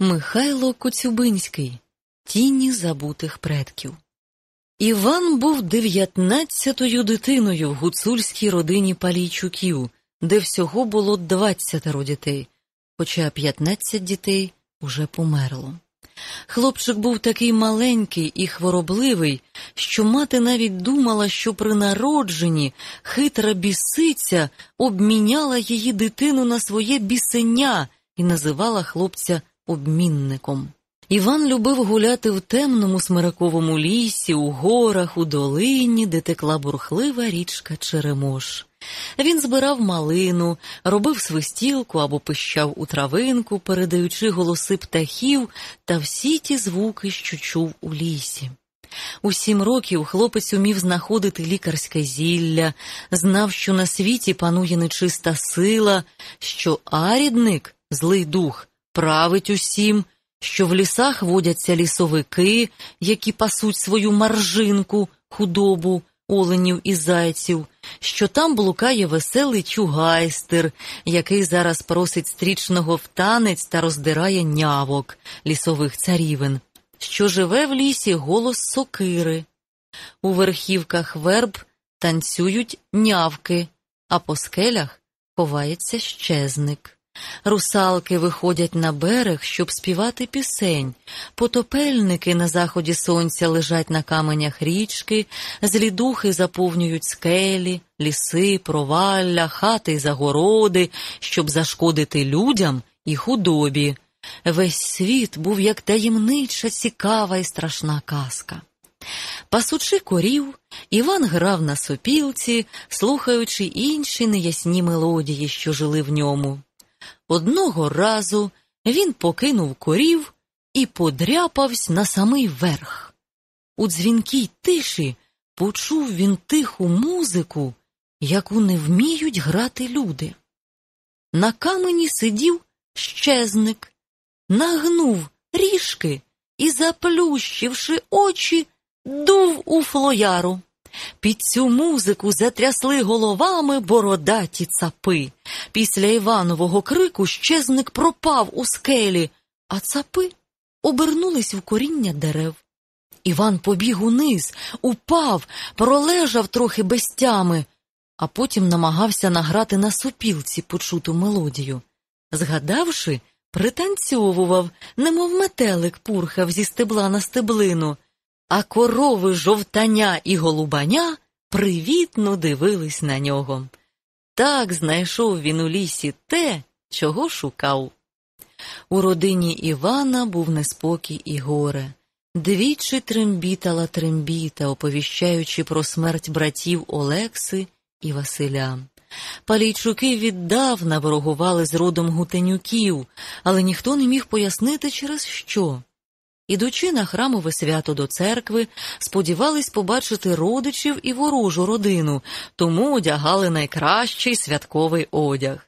Михайло Коцюбинський Тіні забутих предків. Іван був дев'ятнадцятою дитиною в гуцульській родині Палійчуків, де всього було двадцятеро дітей, хоча п'ятнадцять дітей уже померло. Хлопчик був такий маленький і хворобливий, що мати навіть думала, що при народженні хитра бісиця обміняла її дитину на своє бісеня і називала хлопця обмінником. Іван любив гуляти в темному смираковому лісі, у горах, у долині, де текла бурхлива річка Черемош. Він збирав малину, робив свистілку або пищав у травинку, передаючи голоси птахів та всі ті звуки, що чув у лісі. У сім років хлопець умів знаходити лікарське зілля, знав, що на світі панує нечиста сила, що арідник, злий дух, править усім, що в лісах водяться лісовики, які пасуть свою маржинку, худобу, оленів і зайців, що там блукає веселий чугайстер, який зараз просить стрічного в танець та роздирає нявок лісових царівен, що живе в лісі голос сокири. У верхівках верб танцюють нявки, а по скелях ховається щезник. Русалки виходять на берег, щоб співати пісень. Потопельники на заході сонця лежать на каменях річки, злідухи заповнюють скелі, ліси, провалля, хати й загороди, щоб зашкодити людям і худобі. Весь світ був як таємнича, цікава і страшна казка. Пасучи корів, Іван грав на сопілці, слухаючи інші неясні мелодії, що жили в ньому. Одного разу він покинув корів і подряпався на самий верх. У дзвінкій тиші почув він тиху музику, яку не вміють грати люди. На камені сидів щезник, нагнув ріжки і, заплющивши очі, дув у флояру. Під цю музику затрясли головами бородаті цапи. Після Іванового крику щезник пропав у скелі, а цапи обернулись в коріння дерев. Іван побіг униз, упав, пролежав трохи без тями, а потім намагався награти на сопілці почуту мелодію. Згадавши, пританцьовував, немов метелик пурхав зі стебла на стеблину а корови жовтаня і голубаня привітно дивились на нього. Так знайшов він у лісі те, чого шукав. У родині Івана був неспокій і горе. Двічі трембітала трембіта, оповіщаючи про смерть братів Олекси і Василя. Палійчуки віддавна ворогували з родом гутенюків, але ніхто не міг пояснити, через що. Ідучи на храмове свято до церкви, сподівались побачити родичів і ворожу родину, тому одягали найкращий святковий одяг.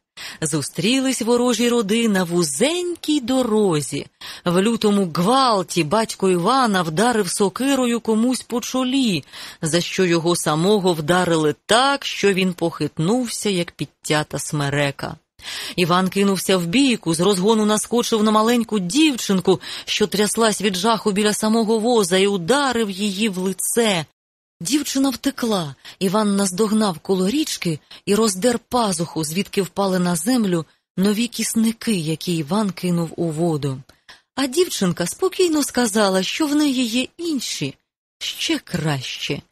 Зустрілись ворожі роди на вузенькій дорозі. В лютому гвалті батько Івана вдарив сокирою комусь по чолі, за що його самого вдарили так, що він похитнувся, як підтята смерека. Іван кинувся в бійку, з розгону наскочив на маленьку дівчинку, що тряслась від жаху біля самого воза, і ударив її в лице. Дівчина втекла, Іван наздогнав коло річки і роздер пазуху, звідки впали на землю нові кісники, які Іван кинув у воду. А дівчинка спокійно сказала, що в неї є інші, ще краще.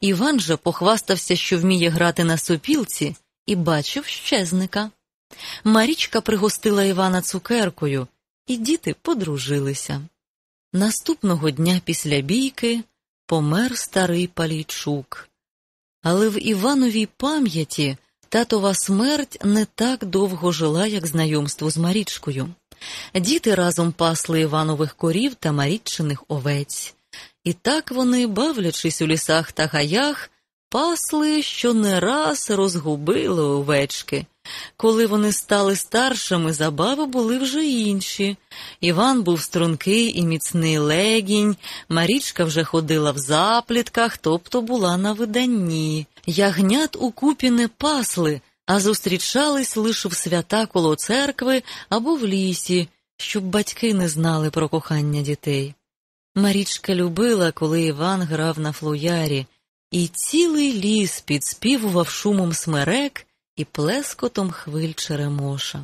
Іван же похвастався, що вміє грати на сопілці, і бачив щезника. Марічка пригостила Івана цукеркою, і діти подружилися. Наступного дня після бійки помер старий Палійчук. Але в Івановій пам'яті татова смерть не так довго жила, як знайомство з Марічкою. Діти разом пасли Іванових корів та Маріччиних овець. І так вони, бавлячись у лісах та гаях, пасли, що не раз розгубили овечки. Коли вони стали старшими, забави були вже інші. Іван був стрункий і міцний легінь, Марічка вже ходила в заплітках, тобто була на виданні. Ягнят укупі не пасли, а зустрічались лише в свята коло церкви або в лісі, щоб батьки не знали про кохання дітей. Марічка любила, коли Іван грав на флоярі, і цілий ліс підспівував шумом смерек і плескотом хвиль черемоша.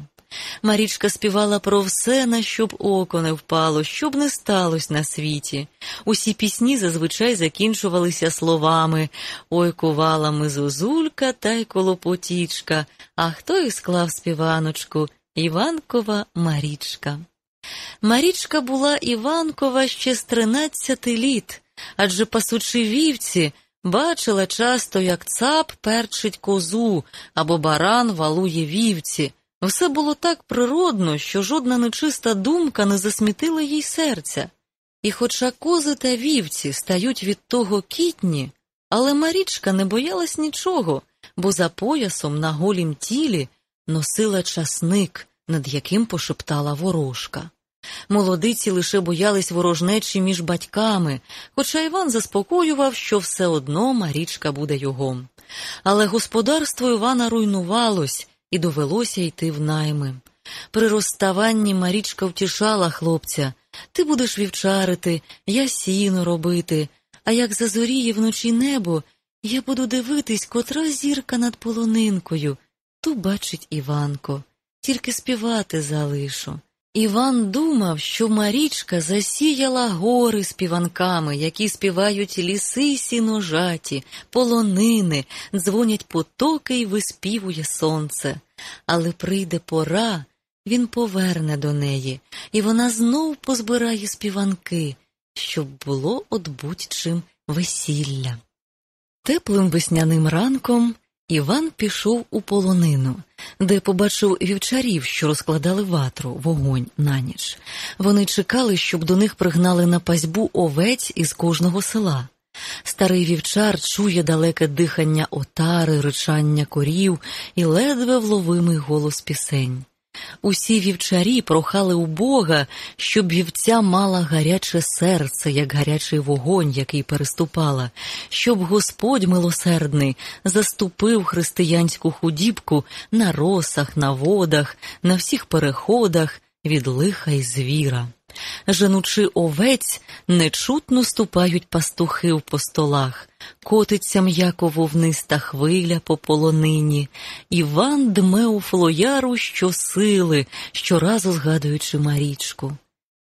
Марічка співала про все, на щоб око не впало, щоб не сталося на світі. Усі пісні зазвичай закінчувалися словами Ой кувала ми зозулька та й колопотічка, а хто і склав співаночку Іванкова Марічка. Марічка була Іванкова ще з тринадцяти літ, адже пасучи вівці, бачила часто, як цап перчить козу або баран валує вівці. Все було так природно, що жодна нечиста думка не засмітила їй серця. І хоча кози та вівці стають від того кітні, але Марічка не боялась нічого, бо за поясом на голім тілі носила часник, над яким пошептала ворожка. Молодиці лише боялись ворожнечі між батьками, хоча Іван заспокоював, що все одно Марічка буде його. Але господарство Івана руйнувалось і довелося йти в найми. При розставанні Марічка втішала хлопця ти будеш вівчарити, я сіно робити, а як зазоріє вночі небо, я буду дивитись, котра зірка над полонинкою. Ту бачить Іванко, тільки співати залишу. Іван думав, що Марічка засіяла гори співанками, які співають ліси сіножаті, полонини, дзвонять потоки й виспівує сонце. Але прийде пора, він поверне до неї, і вона знов позбирає співанки, щоб було от будь-чим весілля. Теплим весняним ранком Іван пішов у полонину, де побачив вівчарів, що розкладали ватру, вогонь на ніч. Вони чекали, щоб до них пригнали на пасьбу овець із кожного села. Старий вівчар чує далеке дихання отари, ричання корів і ледве вловимий голос пісень. Усі вівчарі прохали у Бога, щоб вівця мала гаряче серце, як гарячий вогонь, який переступала, щоб Господь милосердний заступив християнську худібку на росах, на водах, на всіх переходах від лиха й звіра. Женучи овець, нечутно ступають пастухи в постолах, котиться м'яко вовниста хвиля по полонині, Іван дме у флояру щосили, щоразу згадуючи Марічку.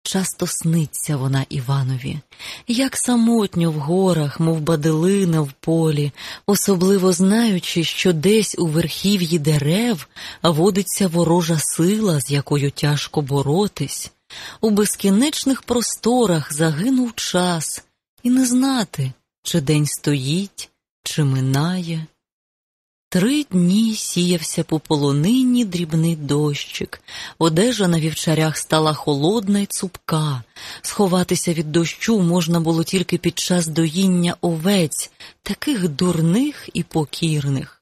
Часто сниться вона Іванові, як самотньо в горах, мов баделина в полі, особливо знаючи, що десь у верхів'ї дерев водиться ворожа сила, з якою тяжко боротись. У безкінечних просторах загинув час, і не знати, чи день стоїть, чи минає. Три дні сіявся по полонині дрібний дощик, одежа на вівчарях стала холодна й цупка, сховатися від дощу можна було тільки під час доїння овець, таких дурних і покірних.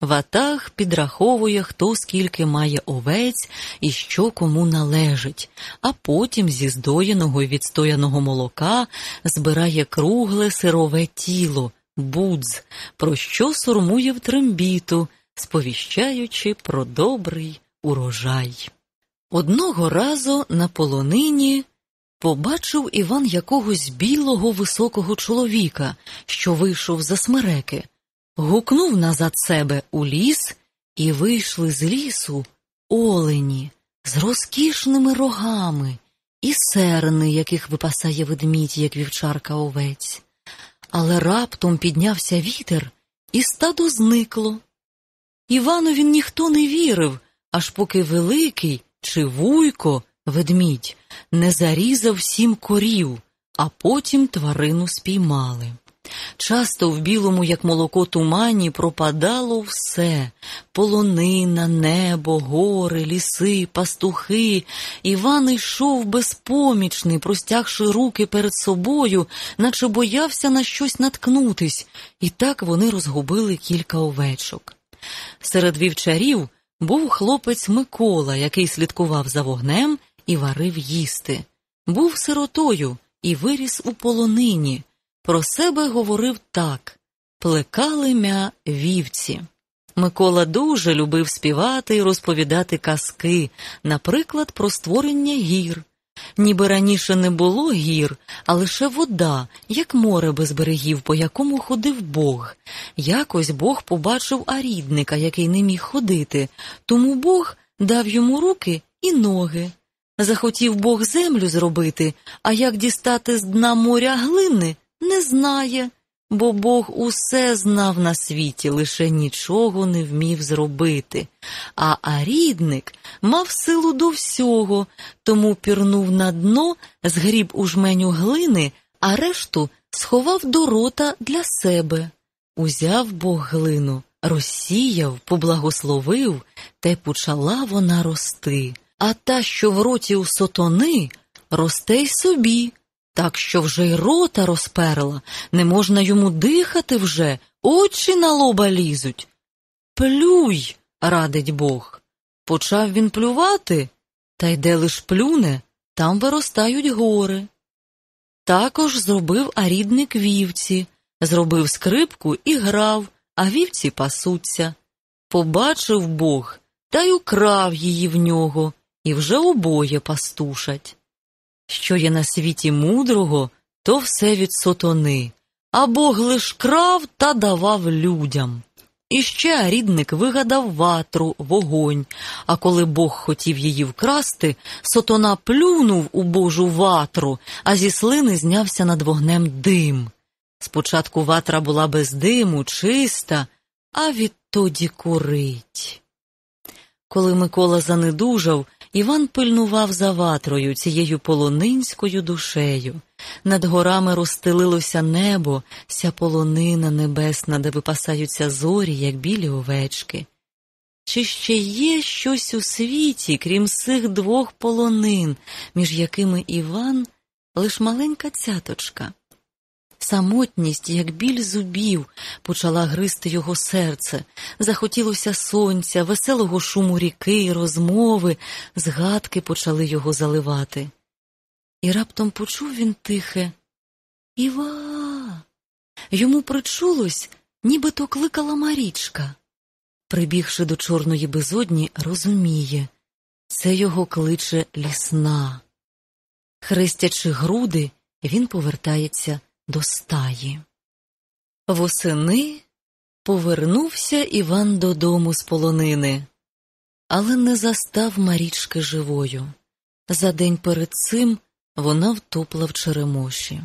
Ватаг підраховує, хто скільки має овець і що кому належить, а потім зі здоєного і відстояного молока збирає кругле сирове тіло, будз, про що сурмує в трембіту, сповіщаючи про добрий урожай. Одного разу на полонині побачив Іван якогось білого високого чоловіка, що вийшов за смереки гукнув назад себе у ліс, і вийшли з лісу олені з розкішними рогами і серни, яких випасає ведмідь, як вівчарка овець. Але раптом піднявся вітер, і стадо зникло. Іванові ніхто не вірив, аж поки великий чи вуйко ведмідь не зарізав сім корів, а потім тварину спіймали. Часто в білому, як молоко тумані, пропадало все полонина, небо, гори, ліси, пастухи. Іван йшов безпомічний, простягши руки перед собою, наче боявся на щось наткнутись, і так вони розгубили кілька овечок. Серед вівчарів був хлопець Микола, який слідкував за вогнем і варив їсти. Був сиротою і виріс у полонині. Про себе говорив так плекали мя вівці. Микола дуже любив співати і розповідати казки, наприклад, про створення гір. Ніби раніше не було гір, а лише вода, як море без берегів, по якому ходив Бог. Якось Бог побачив арідника, який не міг ходити, тому Бог дав йому руки і ноги. Захотів Бог землю зробити, а як дістати з дна моря глини, не знає, бо Бог усе знав на світі, лише нічого не вмів зробити. А арідник мав силу до всього, тому пірнув на дно, згріб у жменю глини, а решту сховав до рота для себе. Узяв Бог глину, розсіяв, поблагословив, й почала вона рости. А та, що в роті у сотони, росте й собі, так що вже й рота розперла, не можна йому дихати вже, очі на лоба лізуть. Плюй, радить Бог. Почав він плювати, та й де лиш плюне, там виростають гори. Також зробив арідник вівці, зробив скрипку і грав, а вівці пасуться. Побачив Бог та й украв її в нього, і вже обоє пастушать. Що є на світі мудрого, то все від сотони, а Бог лиш крав та давав людям. І ще арідник вигадав ватру, вогонь, а коли Бог хотів її вкрасти, сотона плюнув у Божу ватру, а зі слини знявся над вогнем дим. Спочатку ватра була без диму, чиста, а відтоді курить. Коли Микола занедужав, Іван пильнував за ватрою, цією полонинською душею. Над горами розстелилося небо, ся полонина небесна, де випасаються зорі, як білі овечки. Чи ще є щось у світі, крім цих двох полонин, між якими Іван лиш маленька цяточка? Самотність, як біль зубів, почала гризти його серце. Захотілося сонця, веселого шуму ріки, розмови, згадки почали його заливати. І раптом почув він тихе Іва. Йому причулось, ніби то кликала Марічка. Прибігши до чорної безодні, розуміє це його кличе лісна. Хрестячи груди, він повертається до стаї. Восени повернувся Іван додому з полонини, але не застав Марічки живою. За день перед цим вона втопла в черемоші.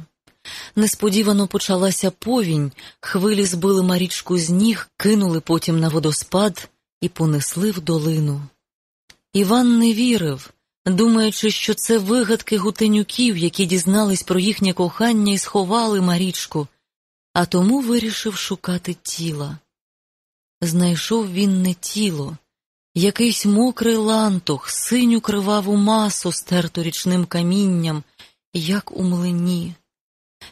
Несподівано почалася повінь, хвилі збили Марічку з ніг, кинули потім на водоспад і понесли в долину. Іван не вірив, думаючи, що це вигадки гутенюків, які дізнались про їхнє кохання і сховали Марічку, а тому вирішив шукати тіла. Знайшов він не тіло, якийсь мокрий лантух, синю криваву масу, стерту річним камінням, як у млині.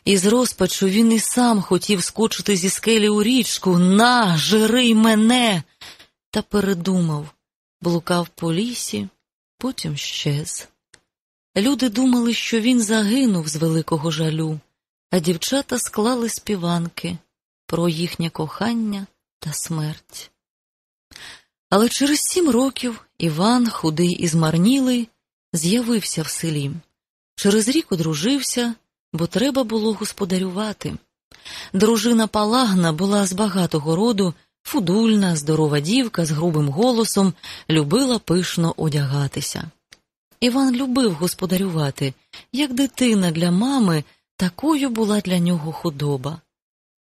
Із розпачу він і сам хотів скочити зі скелі у річку на, жири мене, та передумав, блукав по лісі, потім щез. Люди думали, що він загинув з великого жалю, а дівчата склали співанки про їхнє кохання та смерть. Але через сім років Іван, худий і змарнілий, з'явився в селі. Через рік одружився, бо треба було господарювати. Дружина Палагна була з багатого роду, фудульна, здорова дівка з грубим голосом, любила пишно одягатися. Іван любив господарювати, як дитина для мами, такою була для нього худоба.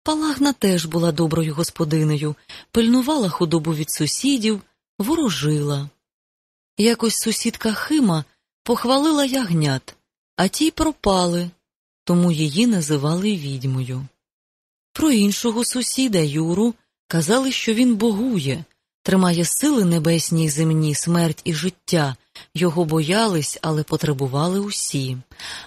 Палагна теж була доброю господинею, пильнувала худобу від сусідів, ворожила. Якось сусідка Хима похвалила ягнят, а ті пропали, тому її називали відьмою. Про іншого сусіда Юру казали, що він богує, тримає сили небесні й земні, смерть і життя. Його боялись, але потребували усі.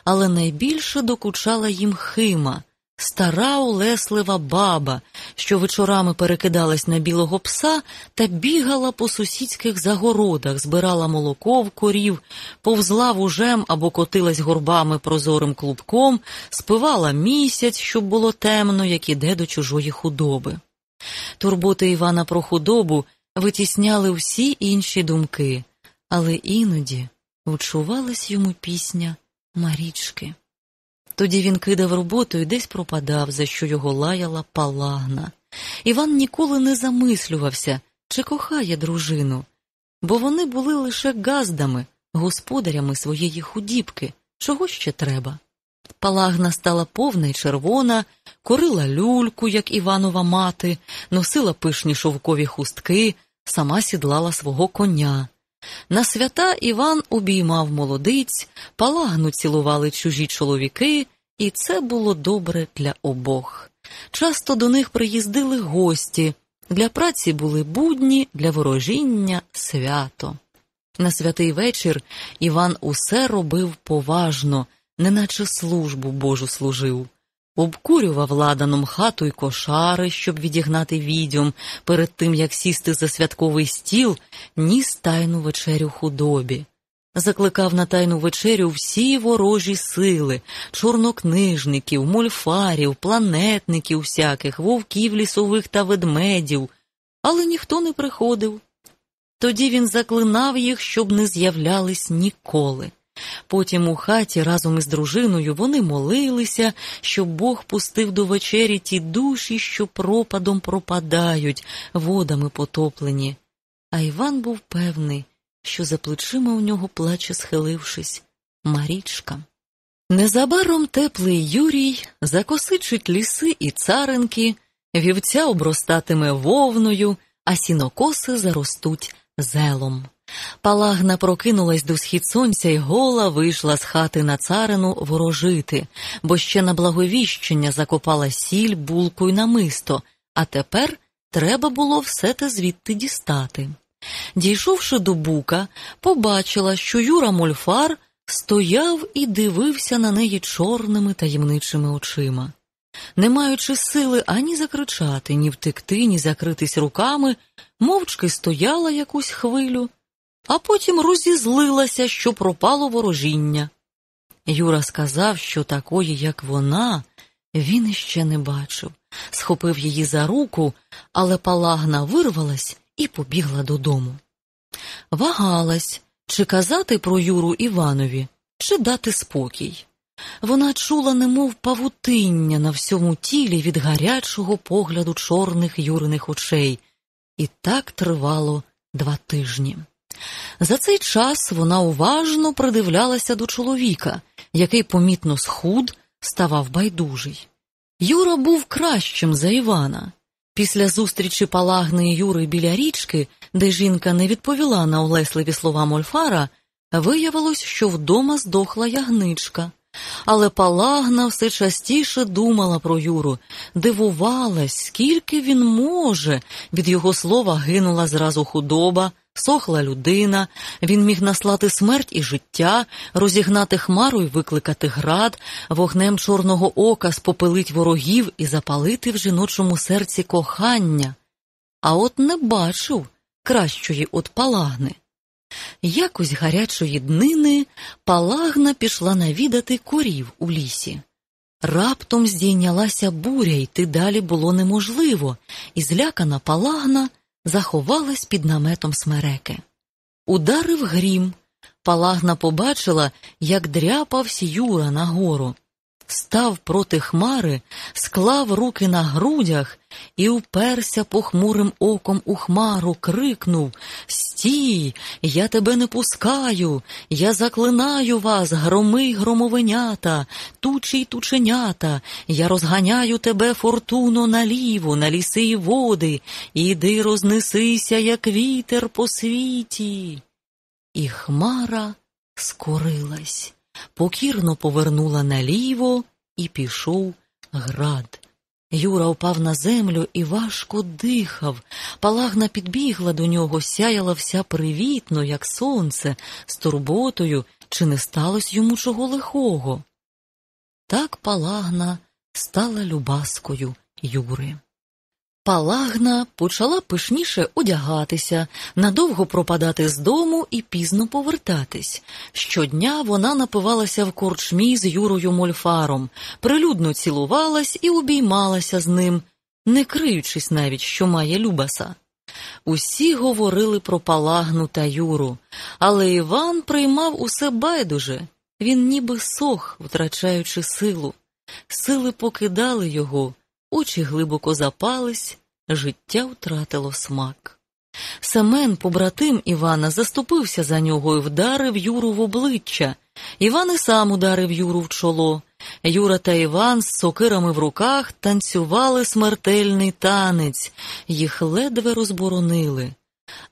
Але найбільше докучала їм Хима, стара улеслива баба, що вечорами перекидалась на білого пса та бігала по сусідських загородах, збирала молоко в корів, повзла вужем або котилась горбами прозорим клубком, спивала місяць, щоб було темно, як іде до чужої худоби. Турботи Івана про худобу витісняли всі інші думки, але іноді вчувалась йому пісня Марічки. Тоді він кидав роботу і десь пропадав, за що його лаяла палагна. Іван ніколи не замислювався, чи кохає дружину, бо вони були лише газдами, господарями своєї худібки, чого ще треба. Палагна стала повна й червона, корила люльку, як Іванова мати, носила пишні шовкові хустки, сама сідлала свого коня. На свята Іван обіймав молодиць, палагну цілували чужі чоловіки, і це було добре для обох. Часто до них приїздили гості, для праці були будні, для ворожіння свято. На святий вечір Іван усе робив поважно, неначе службу Божу служив. Обкурював ладаном хату й кошари, щоб відігнати відьом, перед тим як сісти за святковий стіл, ніс тайну вечерю худобі. Закликав на тайну вечерю всі ворожі сили, чорнокнижників, мульфарів, планетників всяких, вовків лісових та ведмедів, але ніхто не приходив. Тоді він заклинав їх, щоб не з'являлись ніколи. Потім у хаті разом із дружиною вони молилися, щоб Бог пустив до вечері ті душі, що пропадом пропадають, водами потоплені. А Іван був певний, що за плечима у нього плаче, схилившись, Марічка. Незабаром теплий Юрій закосичить ліси і царинки, вівця обростатиме вовною, а сінокоси заростуть зелом. Палагна прокинулась до схід сонця і гола вийшла з хати на царину ворожити, бо ще на благовіщення закопала сіль, булку й намисто, а тепер треба було все те звідти дістати. Дійшовши до бука, побачила, що Юра Мольфар стояв і дивився на неї чорними таємничими очима. Не маючи сили ані закричати, ні втекти, ні закритись руками, мовчки стояла якусь хвилю, а потім розізлилася, що пропало ворожіння. Юра сказав, що такої, як вона, він іще не бачив, схопив її за руку, але палагна вирвалась і побігла додому. Вагалась, чи казати про Юру Іванові, чи дати спокій. Вона чула, немов павутиння на всьому тілі від гарячого погляду чорних юриних очей, і так тривало два тижні. За цей час вона уважно придивлялася до чоловіка, який помітно схуд, ставав байдужий. Юра був кращим за Івана. Після зустрічі Палагни і Юри біля річки, де жінка не відповіла на улесливі слова Мольфара, виявилось, що вдома здохла ягничка. Але Палагна все частіше думала про Юру, дивувалась, скільки він може. Від його слова гинула зразу худоба, сохла людина, він міг наслати смерть і життя, розігнати хмару й викликати град, вогнем чорного ока спопилить ворогів і запалити в жіночому серці кохання. А от не бачив кращої от палагни. Якось гарячої днини палагна пішла навідати корів у лісі. Раптом здійнялася буря, йти далі було неможливо, і злякана палагна заховалась під наметом смереки. Ударив грім. Палагна побачила, як дряпався Юра нагору. Став проти хмари, склав руки на грудях і уперся похмурим оком у хмару, крикнув Стій, я тебе не пускаю, я заклинаю вас, громи й громовенята, тучі й тученята, я розганяю тебе фортуно наліво, на ліси й води, іди рознесися, як вітер по світі. І хмара скорилась, покірно повернула наліво і пішов град. Юра упав на землю і важко дихав. Палагна підбігла до нього, сяяла вся привітно, як сонце, з турботою, чи не сталося йому чого лихого. Так палагна стала любаскою Юри. Палагна почала пишніше одягатися, надовго пропадати з дому і пізно повертатись. Щодня вона напивалася в корчмі з Юрою Мольфаром, прилюдно цілувалась і обіймалася з ним. не криючись навіть, що має Любаса. Усі говорили про Палагну та Юру, але Іван приймав усе байдуже. Він ніби сох, втрачаючи силу. Сили покидали його, очі глибоко запались, життя втратило смак. Семен, побратим Івана, заступився за нього і вдарив Юру в обличчя. Іван і сам ударив Юру в чоло. Юра та Іван з сокирами в руках танцювали смертельний танець, їх ледве розборонили.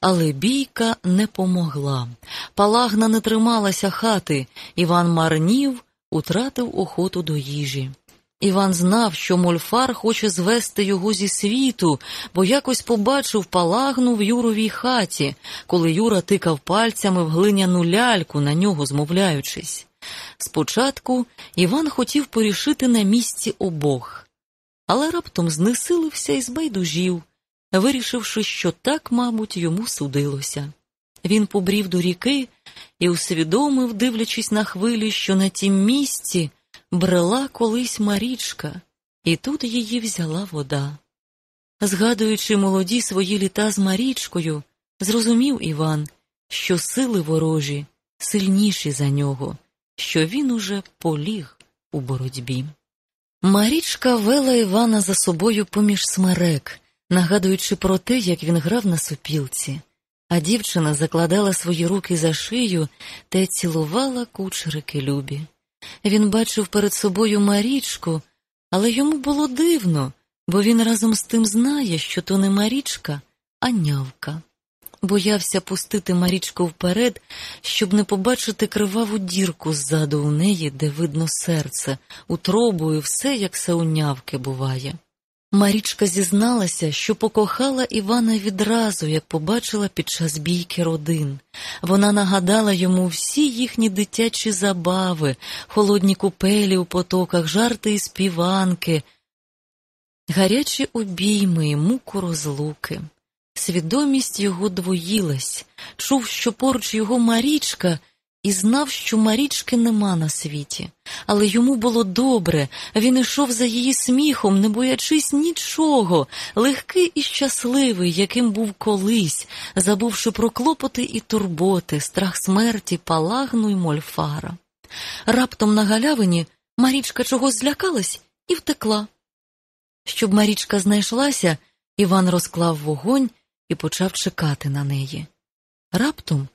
Але бійка не помогла. Палагна не трималася хати, Іван марнів, утратив охоту до їжі. Іван знав, що мольфар хоче звести його зі світу, бо якось побачив палагну в Юровій хаті, коли Юра тикав пальцями в глиняну ляльку, на нього змовляючись. Спочатку Іван хотів порішити на місці обох, але раптом знесилився і збайдужів, вирішивши, що так, мабуть, йому судилося. Він побрів до ріки і усвідомив, дивлячись на хвилі, що на тім місці брела колись Марічка, і тут її взяла вода. Згадуючи молоді свої літа з Марічкою, зрозумів Іван, що сили ворожі сильніші за нього, що він уже поліг у боротьбі. Марічка вела Івана за собою поміж смерек, нагадуючи про те, як він грав на сопілці, а дівчина закладала свої руки за шию та цілувала кучерики любі. Він бачив перед собою Марічку, але йому було дивно, бо він разом з тим знає, що то не Марічка, а нявка. Боявся пустити Марічку вперед, щоб не побачити криваву дірку ззаду у неї, де видно серце, утробою все, як се у нявки буває. Марічка зізналася, що покохала Івана відразу, як побачила під час бійки родин. Вона нагадала йому всі їхні дитячі забави, холодні купелі у потоках, жарти і співанки, гарячі обійми і муку розлуки. Свідомість його двоїлась, чув, що поруч його Марічка, і знав, що Марічки нема на світі, але йому було добре, він ішов за її сміхом, не боячись нічого, легкий і щасливий, яким був колись, забувши про клопоти і турботи, страх смерті, палагну й мольфара. Раптом на галявині Марічка чогось злякалась і втекла. Щоб Марічка знайшлася, Іван розклав вогонь і почав чекати на неї. Раптом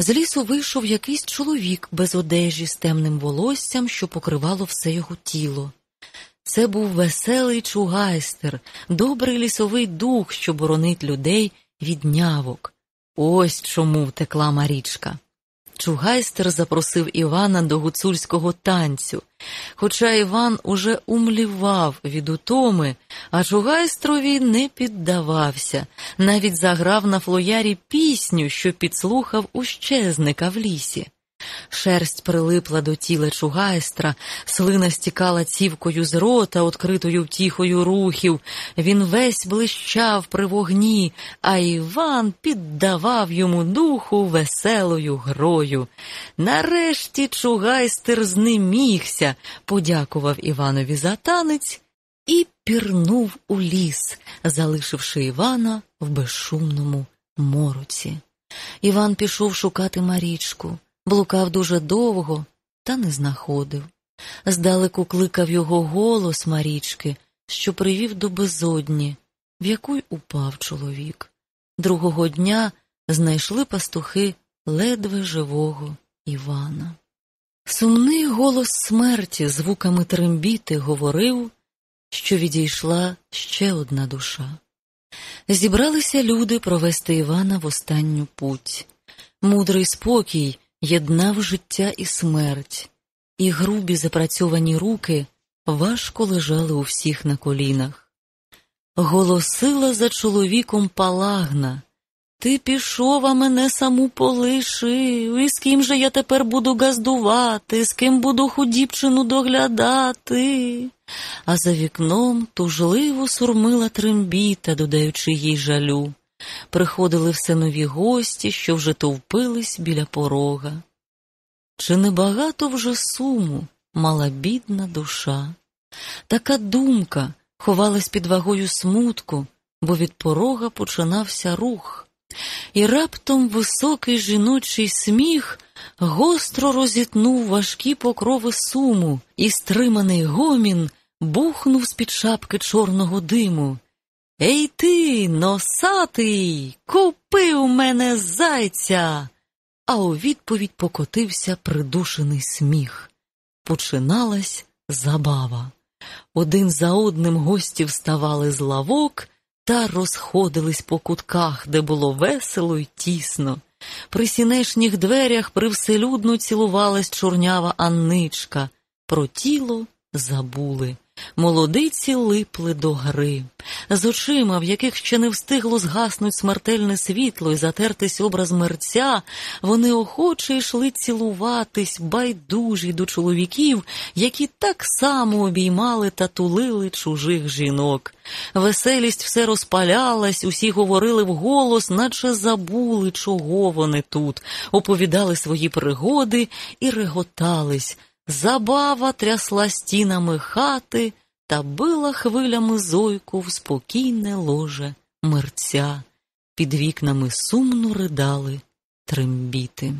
з лісу вийшов якийсь чоловік без одежі з темним волоссям, що покривало все його тіло. Це був веселий чугайстер, добрий лісовий дух, що боронить людей від нявок. Ось чому втекла Марічка. Чугайстер запросив Івана до гуцульського танцю. Хоча Іван уже умлівав від утоми, а Чугайстрові не піддавався, навіть заграв на флоярі пісню, що підслухав ущезника в лісі. Шерсть прилипла до тіла чугайстра, слина стікала цівкою з рота, откритою втіхою рухів. Він весь блищав при вогні, а Іван піддавав йому духу веселою грою. Нарешті чугайстер знемігся, подякував Іванові за танець і пірнув у ліс, залишивши Івана в безшумному мороці. Іван пішов шукати Марічку. Блукав дуже довго, та не знаходив. Здалеку кликав його голос Марічки, що привів до безодні, в яку й упав чоловік. Другого дня знайшли пастухи ледве живого Івана. Сумний голос смерті звуками трембіти говорив, що відійшла ще одна душа. Зібралися люди провести Івана в останню путь. Мудрий спокій єднав життя і смерть, і грубі запрацьовані руки важко лежали у всіх на колінах. Голосила за чоловіком палагна. Ти пішов, а мене саму полишив, і з ким же я тепер буду газдувати, з ким буду худібчину доглядати. А за вікном тужливо сурмила трембіта, додаючи їй жалю. Приходили все нові гості, що вже товпились біля порога. Чи небагато вже суму мала бідна душа? Така думка ховалась під вагою смутку, бо від порога починався рух. І раптом високий жіночий сміх гостро розітнув важкі покрови суму, і стриманий гомін бухнув з-під шапки чорного диму. Ей ти, носатий, купи у мене зайця. А у відповідь покотився придушений сміх. Починалась забава. Один за одним гості вставали з лавок та розходились по кутках, де було весело й тісно. При сінешніх дверях привселюдно цілувалась чорнява Анничка. Про тіло забули. Молодиці липли до гри. З очима, в яких ще не встигло згаснуть смертельне світло і затертись образ мерця, вони охоче йшли цілуватись, байдужі до чоловіків, які так само обіймали та тулили чужих жінок. Веселість все розпалялась, усі говорили вголос, наче забули, чого вони тут, оповідали свої пригоди і реготались. Забава трясла стінами хати та била хвилями зойку в спокійне ложе мерця. Під вікнами сумно ридали трембіти.